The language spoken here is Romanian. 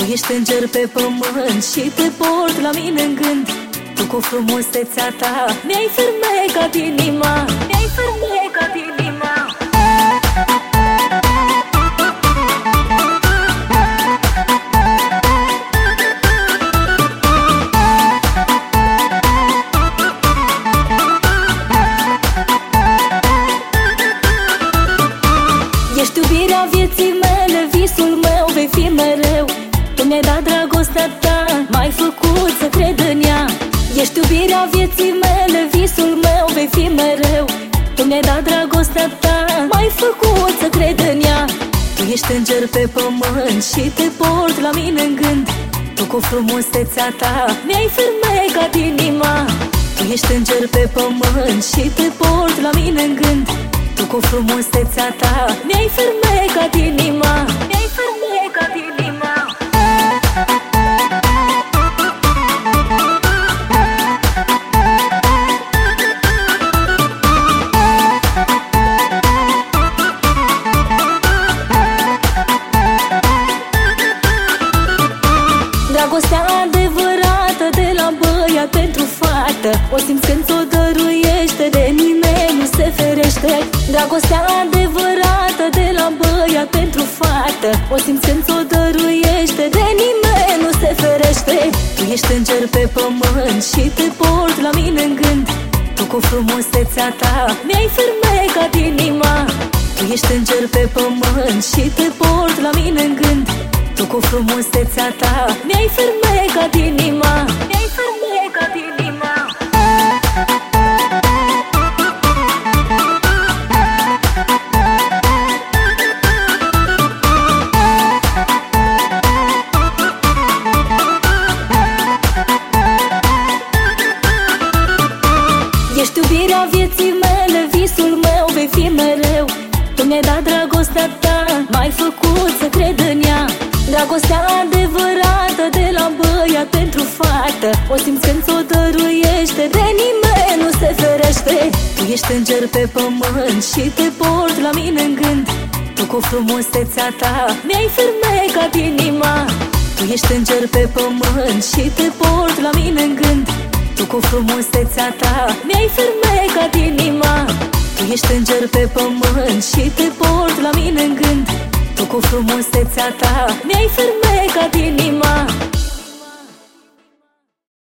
Tu ești înger pe pământ și te port la mine în gând. Tu cu frumusețea ta mi-ai fermecat inima Mi-ai fermecat inima. Ești iubirea vieții mele, visul mi-ai dat dragostea ta, m-ai făcut să cred în ea. Ești iubirea vieții mele, visul meu vei fi mereu. Tu mi-ai dat dragostea ta, m-ai făcut să cred în ea. Tu ești înger pe pământ și te port la mine în gând. Tu cu frumusețea ta mi-ai fermecat inima. Tu ești înger pe pământ și te port la mine în gând. Tu cu frumusețea ta Mi-ai fermecat inima Dragostea adevărată de la băiat pentru fată. O simți când ți-o dăruiește de nimeni nu se ferește. Dragostea adevărată de la băiat pentru fată. O simți când ți-o dăruiește de nimeni nu se ferește. Tu ești înger pe pământ și te port la mine în gând. Tu cu frumusețea ta mi-ai fermecat inima. Tu ești înger pe pământ și te cu frumusețea ta. Mi-ai fermecat inima. Mi-ai fermecat inima. Ești iubirea vieții mele, visul meu vei fi mereu. Tu mi-ai dat dragostea ta, m-ai făcut Dragostea adevărată de la băiat pentru fată. O simți când ți-o dăruiește, de nimeni nu se ferește. Tu ești înger pe pământ și te port la mine în gând. Tu cu frumusețea ta mi-ai fermecat inima. Tu ești înger pe pământ și te port la mine în gând. Tu cu frumusețea ta mi-ai fermecat inima. Tu ești înger pe pământ și te port la mine în gând tu cu frumusețea ta. Mi-ai fermecat inima